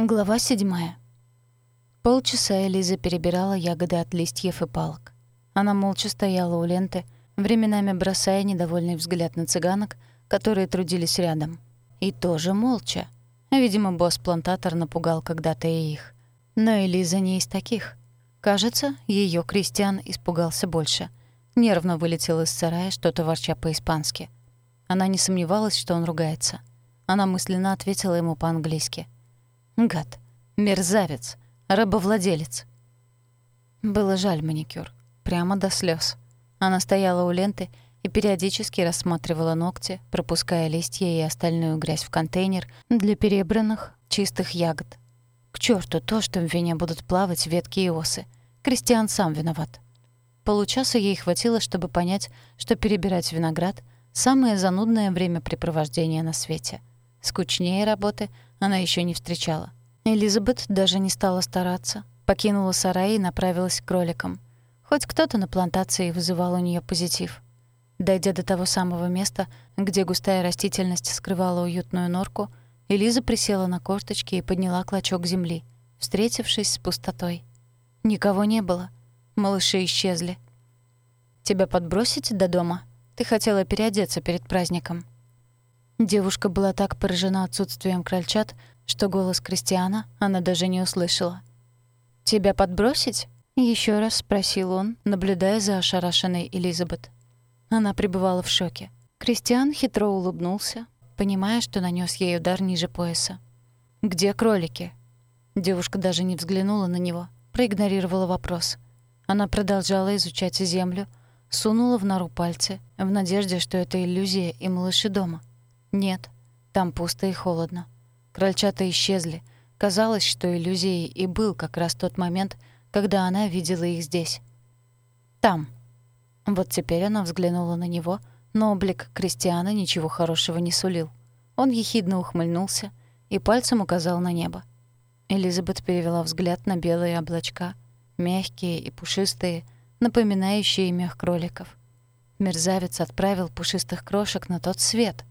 Глава седьмая. Полчаса Элиза перебирала ягоды от листьев и палок. Она молча стояла у ленты, временами бросая недовольный взгляд на цыганок, которые трудились рядом. И тоже молча. Видимо, босс-плантатор напугал когда-то и их. Но Элиза не из таких. Кажется, ее Кристиан испугался больше. Нервно вылетел из сарая, что-то ворча по-испански. Она не сомневалась, что он ругается. Она мысленно ответила ему по-английски — Гад. Мерзавец. Рабовладелец. Было жаль маникюр. Прямо до слез. Она стояла у ленты и периодически рассматривала ногти, пропуская листья и остальную грязь в контейнер для перебранных чистых ягод. К черту то, что в вине будут плавать ветки и осы. Кристиан сам виноват. Получаса ей хватило, чтобы понять, что перебирать виноград — самое занудное времяпрепровождение на свете. Скучнее работы она еще не встречала. Элизабет даже не стала стараться. Покинула сарай и направилась к кроликам. Хоть кто-то на плантации вызывал у нее позитив. Дойдя до того самого места, где густая растительность скрывала уютную норку, Элиза присела на корточки и подняла клочок земли, встретившись с пустотой. Никого не было. Малыши исчезли. «Тебя подбросить до дома? Ты хотела переодеться перед праздником». Девушка была так поражена отсутствием крольчат, что голос Кристиана она даже не услышала. «Тебя подбросить?» — еще раз спросил он, наблюдая за ошарашенной Элизабет. Она пребывала в шоке. Кристиан хитро улыбнулся, понимая, что нанес ей удар ниже пояса. «Где кролики?» Девушка даже не взглянула на него, проигнорировала вопрос. Она продолжала изучать землю, сунула в нору пальцы, в надежде, что это иллюзия и малыши дома. Нет, там пусто и холодно. Крольчата исчезли. Казалось, что иллюзией и был как раз тот момент, когда она видела их здесь. Там. Вот теперь она взглянула на него, но облик Кристиана ничего хорошего не сулил. Он ехидно ухмыльнулся и пальцем указал на небо. Элизабет перевела взгляд на белые облачка, мягкие и пушистые, напоминающие мех кроликов. Мерзавец отправил пушистых крошек на тот свет.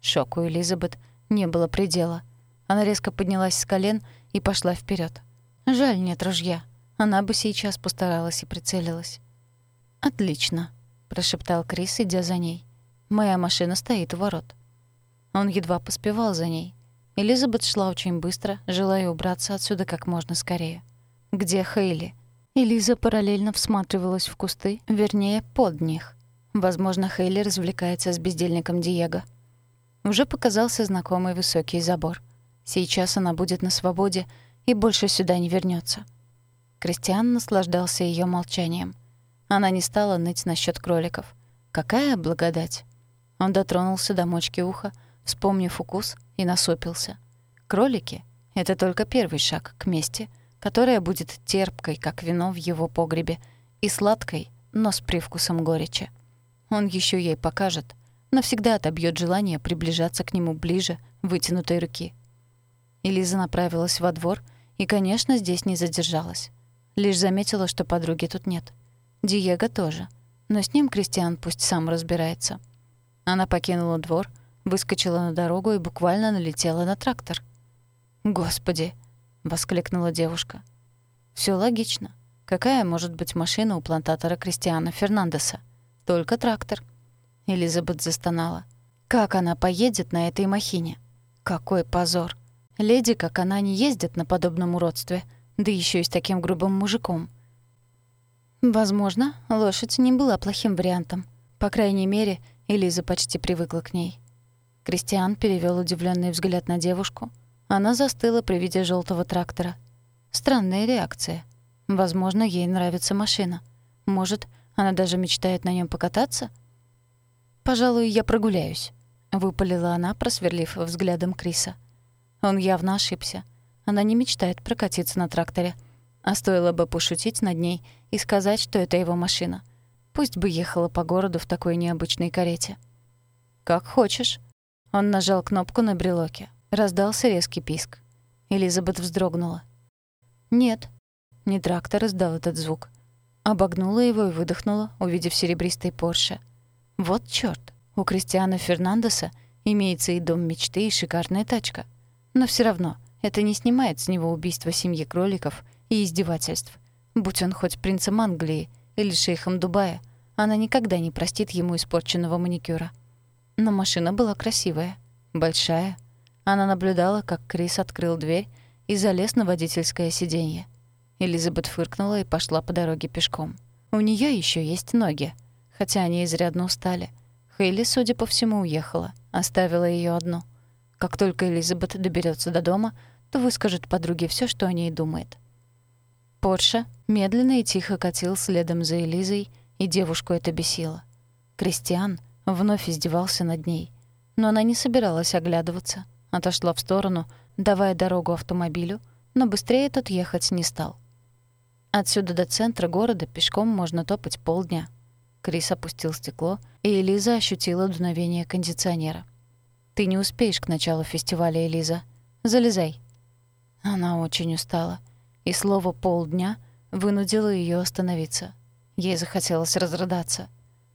Шоку Элизабет не было предела. Она резко поднялась с колен и пошла вперед. Жаль, нет ружья. Она бы сейчас постаралась и прицелилась. «Отлично», — прошептал Крис, идя за ней. «Моя машина стоит у ворот». Он едва поспевал за ней. Элизабет шла очень быстро, желая убраться отсюда как можно скорее. «Где Хейли?» Элиза параллельно всматривалась в кусты, вернее, под них. Возможно, Хейли развлекается с бездельником Диего. Уже показался знакомый высокий забор. Сейчас она будет на свободе и больше сюда не вернется. Кристиан наслаждался ее молчанием. Она не стала ныть насчет кроликов. Какая благодать! Он дотронулся до мочки уха, вспомнив укус, и насупился. Кролики — это только первый шаг к мести, которая будет терпкой, как вино в его погребе, и сладкой, но с привкусом горечи. Он еще ей покажет — навсегда отобьет желание приближаться к нему ближе вытянутой руки. Элиза направилась во двор и, конечно, здесь не задержалась. Лишь заметила, что подруги тут нет. Диего тоже. Но с ним Кристиан пусть сам разбирается. Она покинула двор, выскочила на дорогу и буквально налетела на трактор. «Господи!» — воскликнула девушка. Все логично. Какая может быть машина у плантатора Кристиана Фернандеса? Только трактор. Элизабет застонала. Как она поедет на этой махине? Какой позор. Леди, как она, не ездит на подобном уродстве, да еще и с таким грубым мужиком. Возможно, лошадь не была плохим вариантом. По крайней мере, Элиза почти привыкла к ней. Кристиан перевел удивленный взгляд на девушку. Она застыла при виде желтого трактора. Странная реакция. Возможно, ей нравится машина. Может, она даже мечтает на нем покататься — «Пожалуй, я прогуляюсь», — выпалила она, просверлив взглядом Криса. Он явно ошибся. Она не мечтает прокатиться на тракторе. А стоило бы пошутить над ней и сказать, что это его машина. Пусть бы ехала по городу в такой необычной карете. «Как хочешь». Он нажал кнопку на брелоке. Раздался резкий писк. Элизабет вздрогнула. «Нет». Не трактор издал этот звук. Обогнула его и выдохнула, увидев серебристый Порше — вот чёрт, у Кристиана Фернандеса имеется и дом мечты, и шикарная тачка. Но всё равно Это не снимает с него убийство семьи кроликов и издевательств. Будь он хоть принцем Англии или шейхом Дубая, она никогда не простит ему испорченного маникюра. Но машина была красивая, большая. Она наблюдала, как Крис открыл дверь и залез на водительское сиденье. Элизабет фыркнула и пошла по дороге пешком. У нее еще есть ноги, хотя они изрядно устали. Хейли, судя по всему, уехала, оставила ее одну. Как только Элизабет доберется до дома, то выскажет подруге все, что о ней думает. Порше медленно и тихо катил следом за Элизой, и девушку это бесило. Кристиан вновь издевался над ней, но она не собиралась оглядываться, отошла в сторону, давая дорогу автомобилю, но быстрее тот ехать не стал. Отсюда до центра города пешком можно топать полдня. Крис опустил стекло, и Элиза ощутила дуновение кондиционера. «Ты не успеешь к началу фестиваля, Элиза. Залезай». Она очень устала, и слово «полдня» вынудило ее остановиться. Ей захотелось разрыдаться.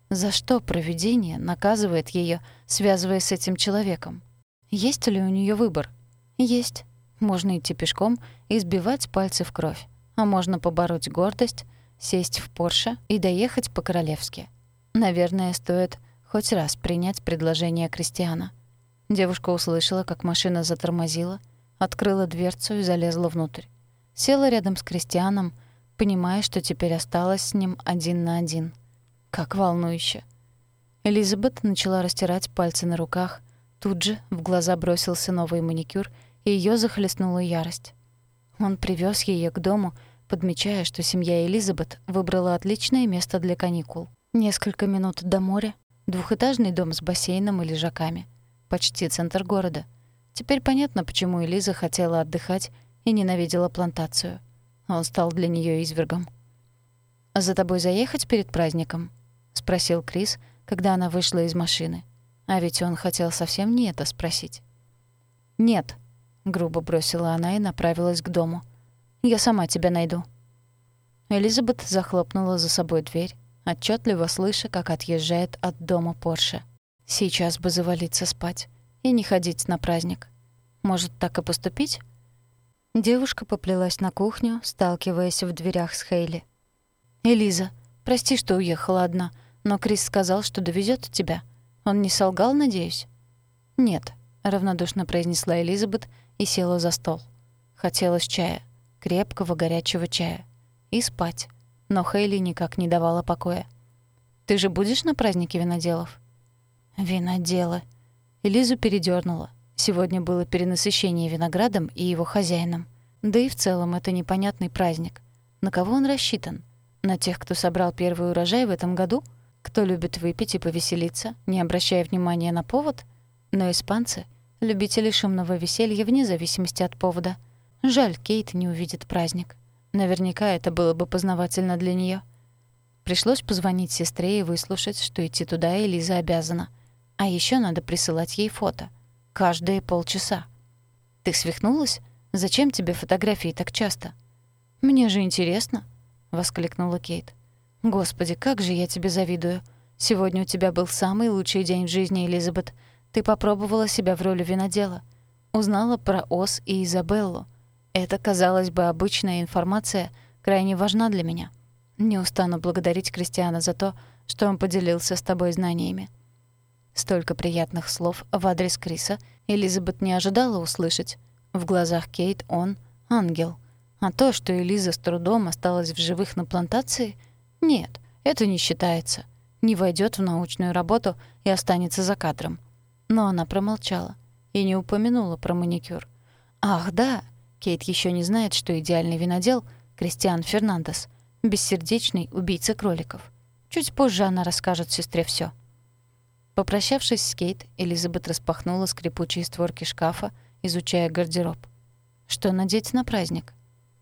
За что провидение наказывает ее, связывая с этим человеком? Есть ли у нее выбор? Есть. Можно идти пешком и сбивать пальцы в кровь. А можно побороть гордость, сесть в Порше и доехать по-королевски. Наверное, стоит хоть раз принять предложение Кристиана. Девушка услышала, как машина затормозила, открыла дверцу и залезла внутрь. Села рядом с Кристианом, понимая, что теперь осталась с ним один на один. Как волнующе. Элизабет начала растирать пальцы на руках. Тут же в глаза бросился новый маникюр, и её захлестнула ярость. Он привез ее к дому, подмечая, что семья Элизабет выбрала отличное место для каникул. Несколько минут до моря, двухэтажный дом с бассейном и лежаками. Почти центр города. Теперь понятно, почему Элиза хотела отдыхать и ненавидела плантацию. Он стал для нее извергом. «А «За тобой заехать перед праздником?» — спросил Крис, когда она вышла из машины. А ведь он хотел совсем не это спросить. «Нет», — грубо бросила она и направилась к дому. «Я сама тебя найду». Элизабет захлопнула за собой дверь, отчетливо слыша, как отъезжает от дома Порше. Сейчас бы завалиться спать и не ходить на праздник. Может, так и поступить? Девушка поплелась на кухню, сталкиваясь в дверях с Хейли. «Элиза, прости, что уехала одна, но Крис сказал, что довезет тебя. Он не солгал, надеюсь?» «Нет», — равнодушно произнесла Элизабет и села за стол. Хотелось чая, крепкого горячего чая. И спать. Но Хейли никак не давала покоя. «Ты же будешь на празднике виноделов?» «Виноделы». Элизу передёрнула. Сегодня было перенасыщение виноградом и его хозяином. Да и в целом это непонятный праздник. На кого он рассчитан? На тех, кто собрал первый урожай в этом году? Кто любит выпить и повеселиться, не обращая внимания на повод? Но испанцы — любители шумного веселья вне зависимости от повода. Жаль, Кейт не увидит праздник. Наверняка это было бы познавательно для неё. Пришлось позвонить сестре и выслушать, что идти туда Элиза обязана. А ещё надо присылать ей фото — Каждые полчаса. Ты свихнулась? Зачем тебе фотографии так часто? Мне же интересно, воскликнула Кейт. Господи, как же я тебе завидую. Сегодня у тебя был самый лучший день в жизни, Элизабет. Ты попробовала себя в роли винодела. Узнала про Ос и Изабеллу. Это, казалось бы, обычная информация, крайне важна для меня. Не устану благодарить Кристиана за то, что он поделился с тобой знаниями. Столько приятных слов в адрес Криса Элизабет не ожидала услышать. В глазах Кейт он — ангел. А то, что Элиза с трудом осталась в живых на плантации — нет, это не считается. Не войдет в научную работу и останется за кадром. Но она промолчала и не упомянула про маникюр. Ах, да, Кейт еще не знает, что идеальный винодел — Кристиан Фернандес, бессердечный убийца кроликов. Чуть позже она расскажет сестре все. Попрощавшись с Кейт, Элизабет распахнула скрипучие створки шкафа, изучая гардероб. Что надеть на праздник?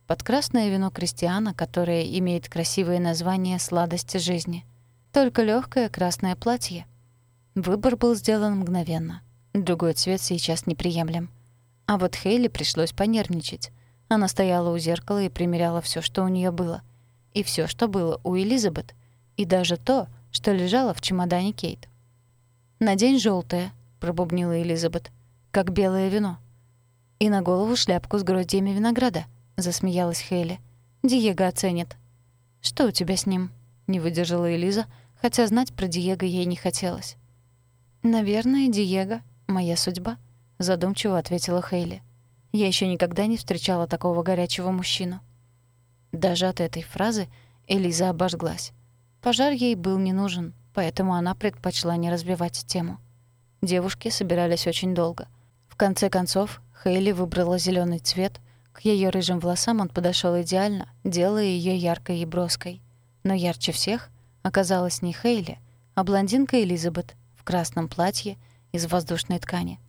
Под красное вино крестьяна, которое имеет красивое название «Сладости жизни». Только легкое красное платье. Выбор был сделан мгновенно. Другой цвет сейчас неприемлем. А вот Хейли пришлось понервничать. Она стояла у зеркала и примеряла все, что у нее было. И все, что было у Элизабет. И даже то, что лежало в чемодане Кейт. «Надень жёлтое», — пробубнила Элизабет, — «как белое вино». «И на голову шляпку с гроздьями винограда», — засмеялась Хейли. «Диего оценит». «Что у тебя с ним?» — не выдержала Элиза, хотя знать про Диего ей не хотелось. «Наверное, Диего — моя судьба», — задумчиво ответила Хейли. «Я еще никогда не встречала такого горячего мужчину». Даже от этой фразы Элиза обожглась. Пожар ей был не нужен, поэтому она предпочла не разбивать тему. Девушки собирались очень долго. В конце концов, Хейли выбрала зеленый цвет. К ее рыжим волосам он подошел идеально, делая ее яркой и броской. Но ярче всех оказалась не Хейли, а блондинка Элизабет в красном платье из воздушной ткани.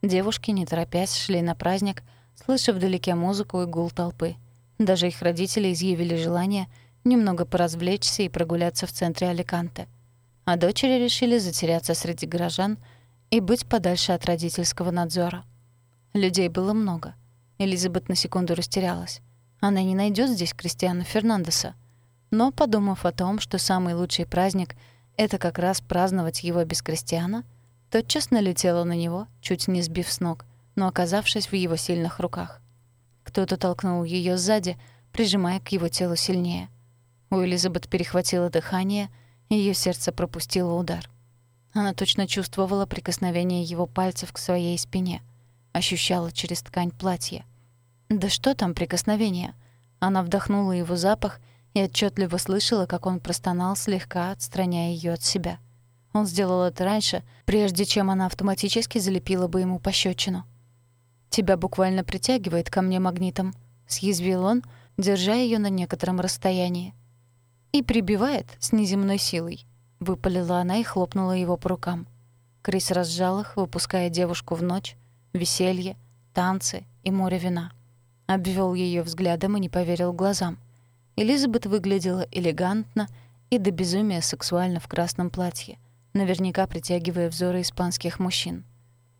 Девушки, не торопясь, шли на праздник, слыша вдалеке музыку и гул толпы. Даже их родители изъявили желание немного поразвлечься и прогуляться в центре Аликанте. А дочери решили затеряться среди горожан и быть подальше от родительского надзора. Людей было много. Элизабет на секунду растерялась. Она не найдет здесь Кристиана Фернандеса. Но, подумав о том, что самый лучший праздник — это как раз праздновать его без Кристиана, тотчас налетела на него, чуть не сбив с ног, но оказавшись в его сильных руках. Кто-то толкнул ее сзади, прижимая к его телу сильнее. У Элизабет перехватило дыхание, её сердце пропустило удар. Она точно чувствовала прикосновение его пальцев к своей спине, ощущала через ткань платья. Да что там прикосновение? Она вдохнула его запах и отчетливо слышала, как он простонал, слегка отстраняя ее от себя. Он сделал это раньше, прежде чем она автоматически залепила бы ему пощечину. «Тебя буквально притягивает ко мне магнитом», — съязвил он, держа ее на некотором расстоянии. «И прибивает с неземной силой», — выпалила она и хлопнула его по рукам. Крис разжал их, выпуская девушку в ночь, веселье, танцы и море вина. Обвел ее взглядом и не поверил глазам. Элизабет выглядела элегантно и до безумия сексуально в красном платье, наверняка притягивая взоры испанских мужчин.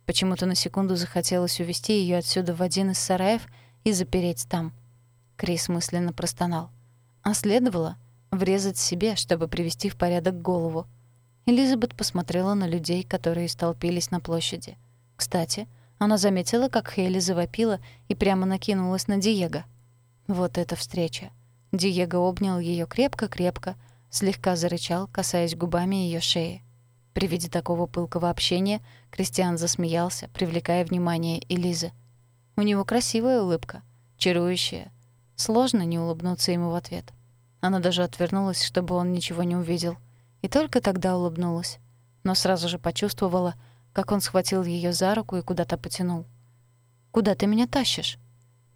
Почему-то на секунду захотелось увести ее отсюда в один из сараев и запереть там. Крис мысленно простонал. А следовало врезать себе, чтобы привести в порядок голову. Элизабет посмотрела на людей, которые столпились на площади. Кстати, она заметила, как Хейли завопила и прямо накинулась на Диего. Вот эта встреча. Диего обнял ее крепко-крепко, слегка зарычал, касаясь губами ее шеи. При виде такого пылкого общения Кристиан засмеялся, привлекая внимание Элизы. У него красивая улыбка, чарующая. Сложно не улыбнуться ему в ответ. Она даже отвернулась, чтобы он ничего не увидел. И только тогда улыбнулась. Но сразу же почувствовала, как он схватил ее за руку и куда-то потянул. «Куда ты меня тащишь?»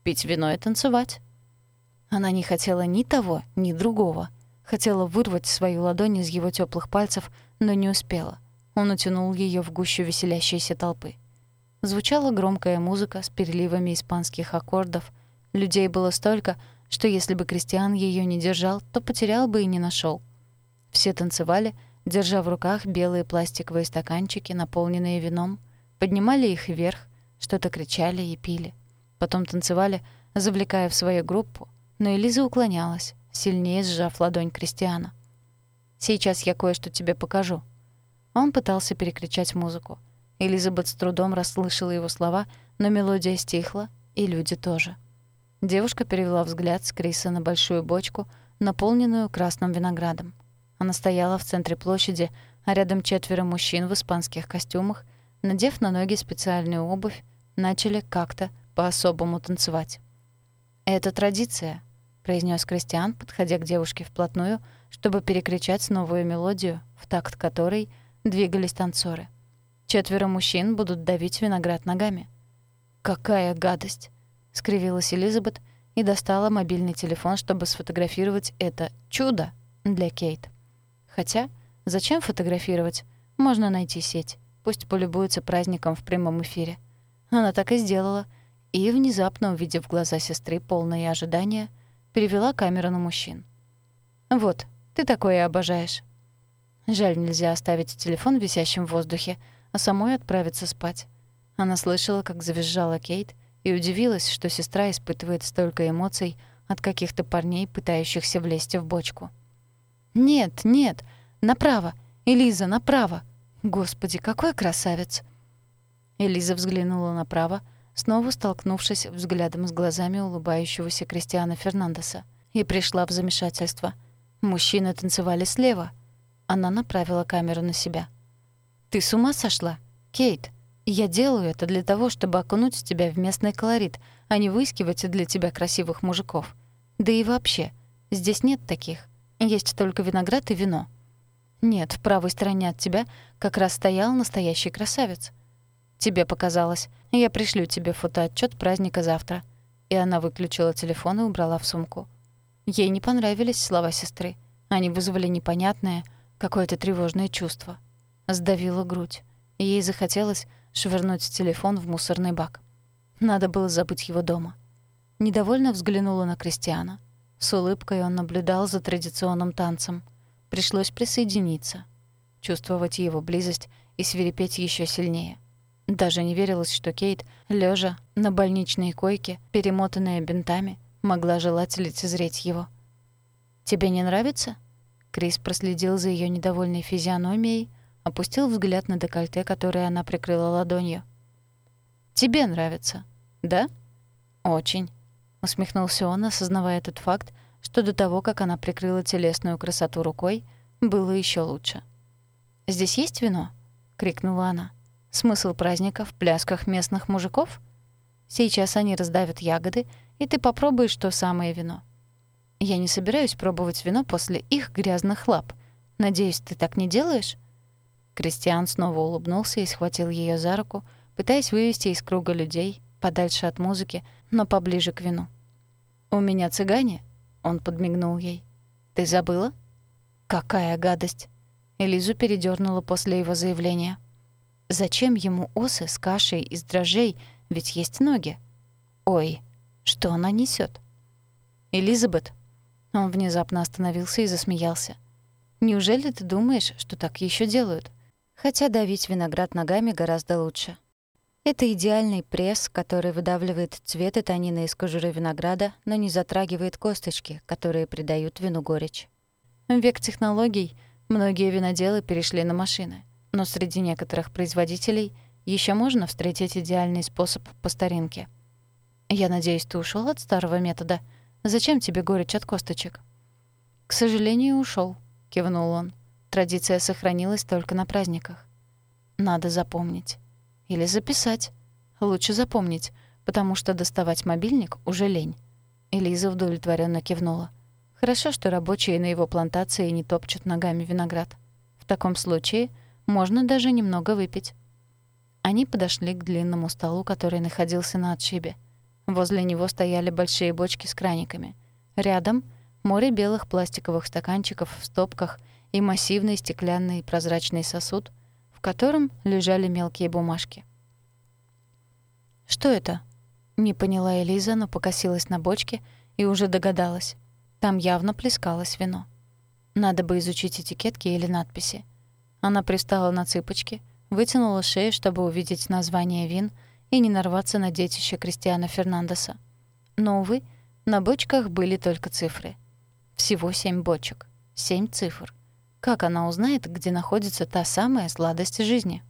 «Пить вино и танцевать». Она не хотела ни того, ни другого. Хотела вырвать свою ладонь из его теплых пальцев, но не успела. Он утянул ее в гущу веселящейся толпы. Звучала громкая музыка с переливами испанских аккордов. Людей было столько, что если бы Кристиан ее не держал, то потерял бы и не нашел. Все танцевали, держа в руках белые пластиковые стаканчики, наполненные вином, поднимали их вверх, что-то кричали и пили. Потом танцевали, завлекая в свою группу, но Элиза уклонялась, сильнее сжав ладонь Кристиана. Сейчас я кое-что тебе покажу». Он пытался перекричать музыку. Элизабет с трудом расслышала его слова, но мелодия стихла, и люди тоже. Девушка перевела взгляд с Криса на большую бочку, наполненную красным виноградом. Она стояла в центре площади, а рядом четверо мужчин в испанских костюмах, надев на ноги специальную обувь, начали как-то по-особому танцевать. «Это традиция», — произнес Кристиан, подходя к девушке вплотную — чтобы перекричать новую мелодию, в такт которой двигались танцоры. Четверо мужчин будут давить виноград ногами. «Какая гадость!» — скривилась Элизабет и достала мобильный телефон, чтобы сфотографировать это чудо для Кейт. Хотя, зачем фотографировать? Можно найти сеть. Пусть полюбуется праздником в прямом эфире. Она так и сделала, и, внезапно увидев глаза сестры, полные ожидания, перевела камеру на мужчин. «Вот, ты такое обожаешь». Жаль, нельзя оставить телефон висящим в воздухе, а самой отправиться спать. Она слышала, как завизжала Кейт, и удивилась, что сестра испытывает столько эмоций от каких-то парней, пытающихся влезть в бочку. «Нет, нет, направо! Элиза, направо! Господи, какой красавец!» Элиза взглянула направо, снова столкнувшись взглядом с глазами улыбающегося Кристиана Фернандеса, и пришла в замешательство. Мужчины танцевали слева. Она направила камеру на себя. «Ты с ума сошла? Кейт, я делаю это для того, чтобы окунуть тебя в местный колорит, а не выискивать для тебя красивых мужиков. Да и вообще, здесь нет таких. Есть только виноград и вино. Нет, в правой стороне от тебя как раз стоял настоящий красавец. Тебе показалось. Я пришлю тебе фотоотчет праздника завтра. И она выключила телефон и убрала в сумку. Ей не понравились слова сестры. Они вызвали непонятное, какое-то тревожное чувство. Сдавила грудь. Ей захотелось швырнуть телефон в мусорный бак. Надо было забыть его дома. Недовольно взглянула на Кристиана. С улыбкой он наблюдал за традиционным танцем. Пришлось присоединиться. Чувствовать его близость и свирепеть еще сильнее. Даже не верилось, что Кейт, лежа на больничной койке, перемотанная бинтами, могла желать лицезреть его. «Тебе не нравится?» Крис проследил за ее недовольной физиономией, опустил взгляд на декольте, которое она прикрыла ладонью. «Тебе нравится, да?» «Очень», — усмехнулся он, осознавая тот факт, что до того, как она прикрыла телесную красоту рукой, было еще лучше. «Здесь есть вино?» — крикнула она. «Смысл праздника в плясках местных мужиков? Сейчас они раздавят ягоды, и ты попробуешь то самое вино. Я не собираюсь пробовать вино после их грязных лап. Надеюсь, ты так не делаешь?» Кристиан снова улыбнулся и схватил ее за руку, пытаясь вывести из круга людей, подальше от музыки, но поближе к вину. «У меня цыгане?» — он подмигнул ей. «Ты забыла?» «Какая гадость!» Элизу передернула после его заявления. «Зачем ему осы с кашей из дрожжей, ведь есть ноги?» «Ой, что она несет? «Элизабет!» Он внезапно остановился и засмеялся. «Неужели ты думаешь, что так еще делают?» Хотя давить виноград ногами гораздо лучше. Это идеальный пресс, который выдавливает цвет и танины из кожуры винограда, но не затрагивает косточки, которые придают вину горечь. В век технологий многие виноделы перешли на машины, но среди некоторых производителей еще можно встретить идеальный способ по старинке. «Я надеюсь, ты ушел от старого метода. Зачем тебе горечь от косточек?» «К сожалению, ушел, кивнул он. Традиция сохранилась только на праздниках. Надо запомнить. Или записать. Лучше запомнить, потому что доставать мобильник уже лень. Элиза удовлетворенно кивнула. Хорошо, что рабочие на его плантации не топчут ногами виноград. В таком случае можно даже немного выпить. Они подошли к длинному столу, который находился на отшибе. Возле него стояли большие бочки с краниками. Рядом — море белых пластиковых стаканчиков в стопках и массивный стеклянный прозрачный сосуд, в котором лежали мелкие бумажки. «Что это?» — не поняла Элиза, но покосилась на бочке и уже догадалась. Там явно плескалось вино. Надо бы изучить этикетки или надписи. Она пристала на цыпочки, вытянула шею, чтобы увидеть название вин и не нарваться на детище Кристиана Фернандеса. Но, увы, на бочках были только цифры. Всего семь бочек, семь цифр. Как она узнает, где находится та самая сладость жизни?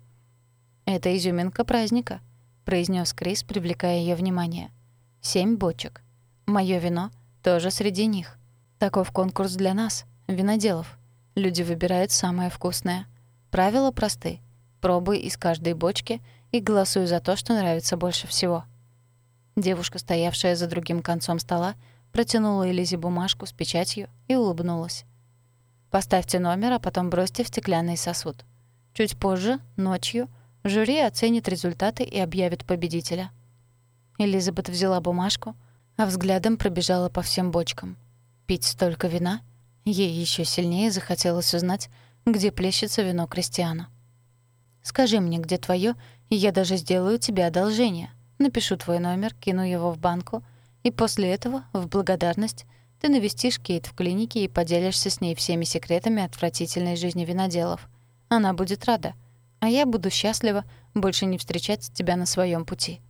«Это изюминка праздника», — произнес Крис, привлекая ее внимание. «Семь бочек. Моё вино тоже среди них. Таков конкурс для нас, виноделов. Люди выбирают самое вкусное. Правила просты. Пробуй из каждой бочки и голосуй за то, что нравится больше всего». Девушка, стоявшая за другим концом стола, протянула Элизе бумажку с печатью и улыбнулась. Поставьте номер, а потом бросьте в стеклянный сосуд. Чуть позже, ночью, жюри оценит результаты и объявит победителя. Элизабет взяла бумажку, а взглядом пробежала по всем бочкам. Пить столько вина? Ей еще сильнее захотелось узнать, где плещется вино Кристиана. «Скажи мне, где твое, и я даже сделаю тебе одолжение. Напишу твой номер, кину его в банку, и после этого, в благодарность, ты навестишь Кейт в клинике и поделишься с ней всеми секретами отвратительной жизни виноделов. Она будет рада. А я буду счастлива больше не встречать тебя на своем пути».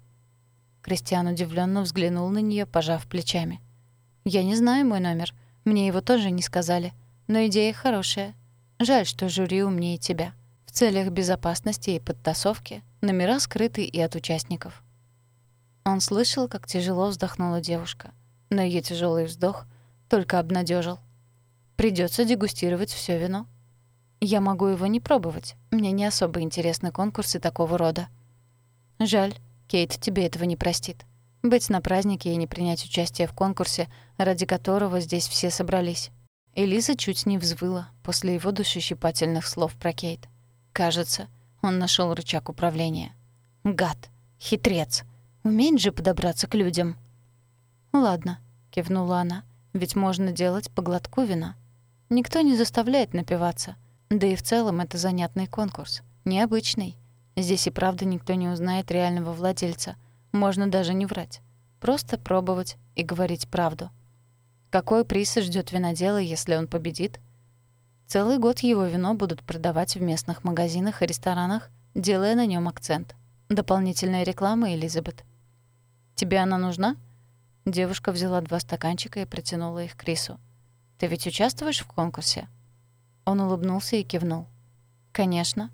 Кристиан удивленно взглянул на нее, пожав плечами. «Я не знаю мой номер. Мне его тоже не сказали. Но идея хорошая. Жаль, что жюри умнее тебя. В целях безопасности и подтасовки номера скрыты и от участников». Он слышал, как тяжело вздохнула девушка, но ее тяжелый вздох только обнадежил. Придется дегустировать все вино. Я могу его не пробовать. Мне не особо интересны конкурсы такого рода. Жаль, Кейт тебе этого не простит. Быть на празднике и не принять участие в конкурсе, ради которого здесь все собрались. Элиза чуть не взвыла после его душещипательных слов про Кейт. Кажется, он нашел рычаг управления. Гад, хитрец. Умеет же подобраться к людям. «Ладно», — кивнула она, — «ведь можно делать по глотку вина. Никто не заставляет напиваться. Да и в целом это занятный конкурс. Необычный. Здесь и правда никто не узнает реального владельца. Можно даже не врать. Просто пробовать и говорить правду. Какой приз ждет винодела, если он победит? Целый год его вино будут продавать в местных магазинах и ресторанах, делая на нем акцент. Дополнительная реклама, Элизабет. «Тебе она нужна?» Девушка взяла два стаканчика и протянула их Крису. «Ты ведь участвуешь в конкурсе?» Он улыбнулся и кивнул. «Конечно.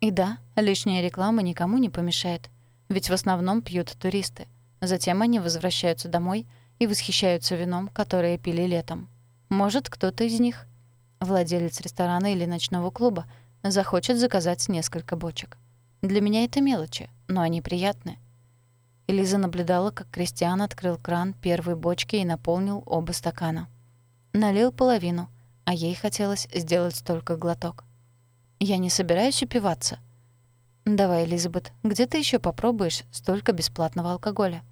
И да, лишняя реклама никому не помешает. Ведь в основном пьют туристы. Затем они возвращаются домой и восхищаются вином, которое пили летом. Может, кто-то из них, владелец ресторана или ночного клуба, захочет заказать несколько бочек. Для меня это мелочи, но они приятны. Элиза наблюдала, как Кристиан открыл кран первой бочки и наполнил оба стакана. Налил половину, а ей хотелось сделать только глоток. «Я не собираюсь упиваться». «Давай, Элизабет, где ты еще попробуешь столько бесплатного алкоголя?»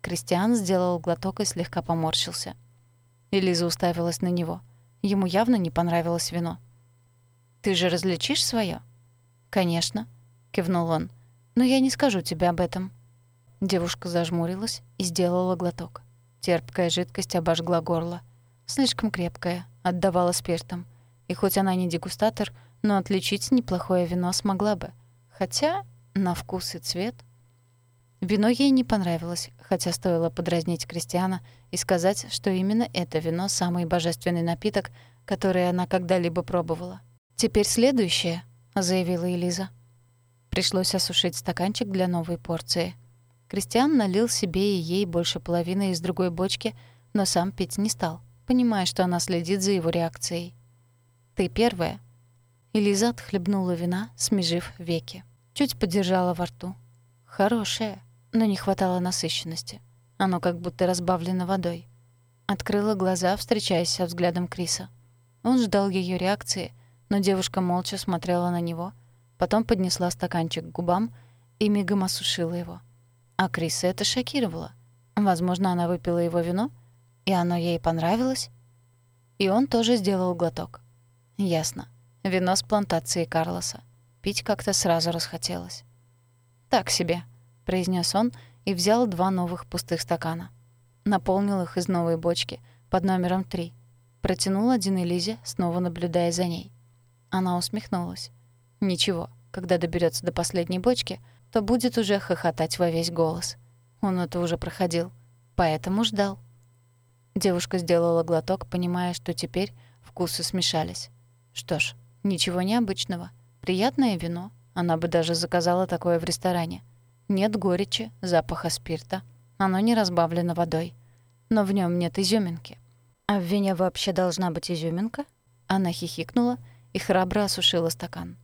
Кристиан сделал глоток и слегка поморщился. Элиза уставилась на него. Ему явно не понравилось вино. «Ты же различишь свое? «Конечно», — кивнул он. «Но я не скажу тебе об этом». Девушка зажмурилась и сделала глоток. Терпкая жидкость обожгла горло. Слишком крепкая, отдавала спиртом. И хоть она не дегустатор, но отличить неплохое вино смогла бы. Хотя на вкус и цвет... Вино ей не понравилось, хотя стоило подразнить Кристиана и сказать, что именно это вино — самый божественный напиток, который она когда-либо пробовала. «Теперь следующее», — заявила Элиза. Пришлось осушить стаканчик для новой порции. Кристиан налил себе и ей больше половины из другой бочки, но сам пить не стал понимая, что она следит за его реакцией. «Ты первая». Элиза отхлебнула вина, смежив веки. Чуть подержала во рту. Хорошее, но не хватало насыщенности. Оно как будто разбавлено водой. Открыла глаза, встречаясь со взглядом Криса. Он ждал ее реакции, но девушка молча смотрела на него, потом поднесла стаканчик к губам и мигом осушила его. А Криса это шокировало. Возможно, она выпила его вино — и оно ей понравилось? И он тоже сделал глоток. Ясно. Вино с плантации Карлоса. Пить как-то сразу расхотелось. «Так себе», — произнес он и взял два новых пустых стакана. Наполнил их из новой бочки под номером три. Протянул один Элизе, снова наблюдая за ней. Она усмехнулась. «Ничего, когда доберется до последней бочки, то будет уже хохотать во весь голос. Он это уже проходил, поэтому ждал». Девушка сделала глоток, понимая, что теперь вкусы смешались. Что ж, ничего необычного. Приятное вино. Она бы даже заказала такое в ресторане. Нет горечи, запаха спирта. Оно не разбавлено водой. Но в нем нет изюминки. А в вине вообще должна быть изюминка? Она хихикнула и храбро осушила стакан.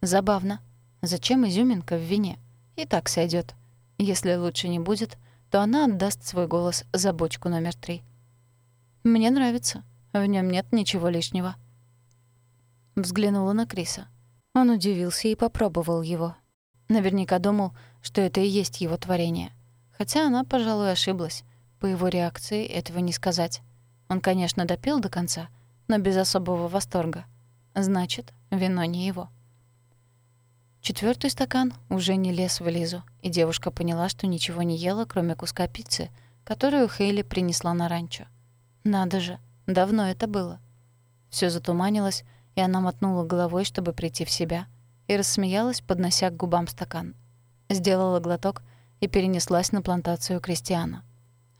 Забавно. Зачем изюминка в вине? И так сойдет. Если лучше не будет, то она отдаст свой голос за бочку номер три. Мне нравится. В нем нет ничего лишнего. Взглянула на Криса. Он удивился и попробовал его. Наверняка думал, что это и есть его творение. Хотя она, пожалуй, ошиблась. По его реакции этого не сказать. Он, конечно, допил до конца, но без особого восторга. Значит, вино не его. Четвертый стакан уже не лез в Лизу, и девушка поняла, что ничего не ела, кроме куска пиццы, которую Хейли принесла на ранчо. Надо же, давно это было. Все затуманилось, и она мотнула головой, чтобы прийти в себя, и рассмеялась, поднося к губам стакан. Сделала глоток и перенеслась на плантацию Кристиана.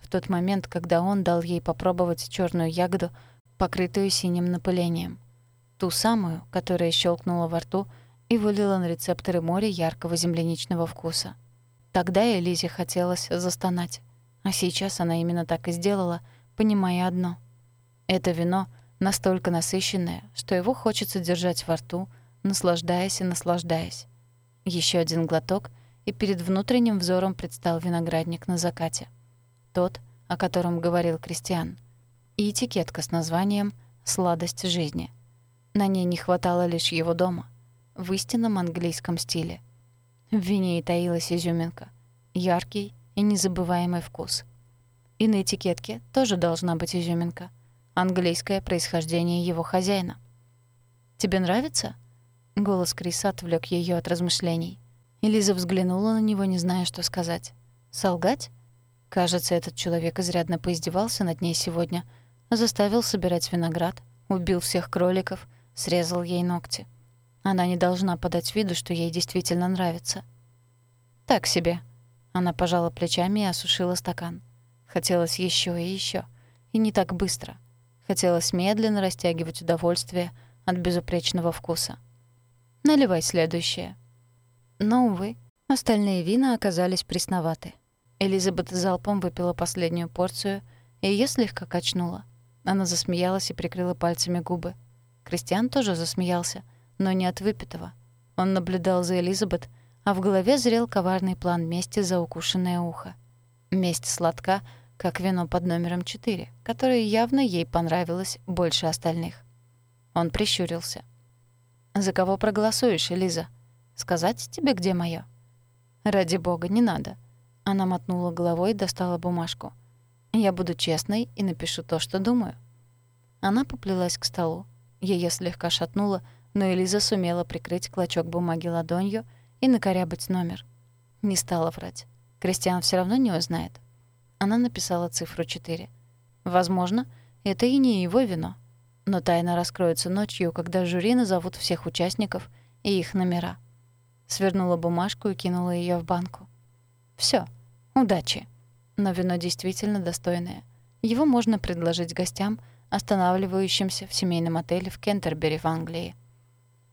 В тот момент, когда он дал ей попробовать черную ягоду, покрытую синим напылением. Ту самую, которая щелкнула во рту и вылила на рецепторы моря яркого земляничного вкуса. Тогда Элизе хотелось застонать. А сейчас она именно так и сделала, понимая одно. Это вино настолько насыщенное, что его хочется держать во рту, наслаждаясь и наслаждаясь. Еще один глоток, и перед внутренним взором предстал виноградник на закате. Тот, о котором говорил Кристиан. И этикетка с названием «Сладость жизни». На ней не хватало лишь его дома, в истинном английском стиле. В вине и таилась изюминка, яркий и незабываемый вкус. И на этикетке тоже должна быть изюминка, английское происхождение его хозяина. «Тебе нравится?» Голос Криса отвлек ее от размышлений. Элиза взглянула на него, не зная, что сказать. «Солгать?» Кажется, этот человек изрядно поиздевался над ней сегодня, заставил собирать виноград, убил всех кроликов, срезал ей ногти. Она не должна подать виду, что ей действительно нравится. «Так себе». Она пожала плечами и осушила стакан. Хотелось еще и еще, И не так быстро. Хотелось медленно растягивать удовольствие от безупречного вкуса. Наливай следующее. Но, увы, остальные вина оказались пресноваты. Элизабет залпом выпила последнюю порцию, и её слегка качнула. Она засмеялась и прикрыла пальцами губы. Кристиан тоже засмеялся, но не от выпитого. Он наблюдал за Элизабет, а в голове зрел коварный план мести за укушенное ухо. Месть сладка, как вино под номером 4, которое явно ей понравилось больше остальных. Он прищурился. «За кого проголосуешь, Элиза? Сказать тебе, где моё?» «Ради бога, не надо». Она мотнула головой и достала бумажку. «Я буду честной и напишу то, что думаю». Она поплелась к столу. Её слегка шатнуло, но Элиза сумела прикрыть клочок бумаги ладонью и накорябать номер. Не стала врать. Кристиан всё равно не узнает. Она написала цифру 4. Возможно, это и не его вино. Но тайна раскроется ночью, когда жюри назовут всех участников и их номера. Свернула бумажку и кинула ее в банку. Все, удачи. Но вино действительно достойное. Его можно предложить гостям, останавливающимся в семейном отеле в Кентербери в Англии.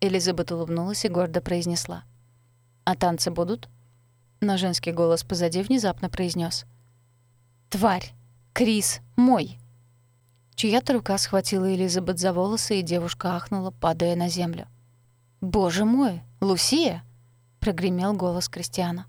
Элизабет улыбнулась и гордо произнесла. «А танцы будут?» Но женский голос позади внезапно произнес: «Тварь! Крис! Мой!» Чья-то рука схватила Элизабет за волосы, и девушка ахнула, падая на землю. «Боже мой! Лусия!» — прогремел голос Кристиана.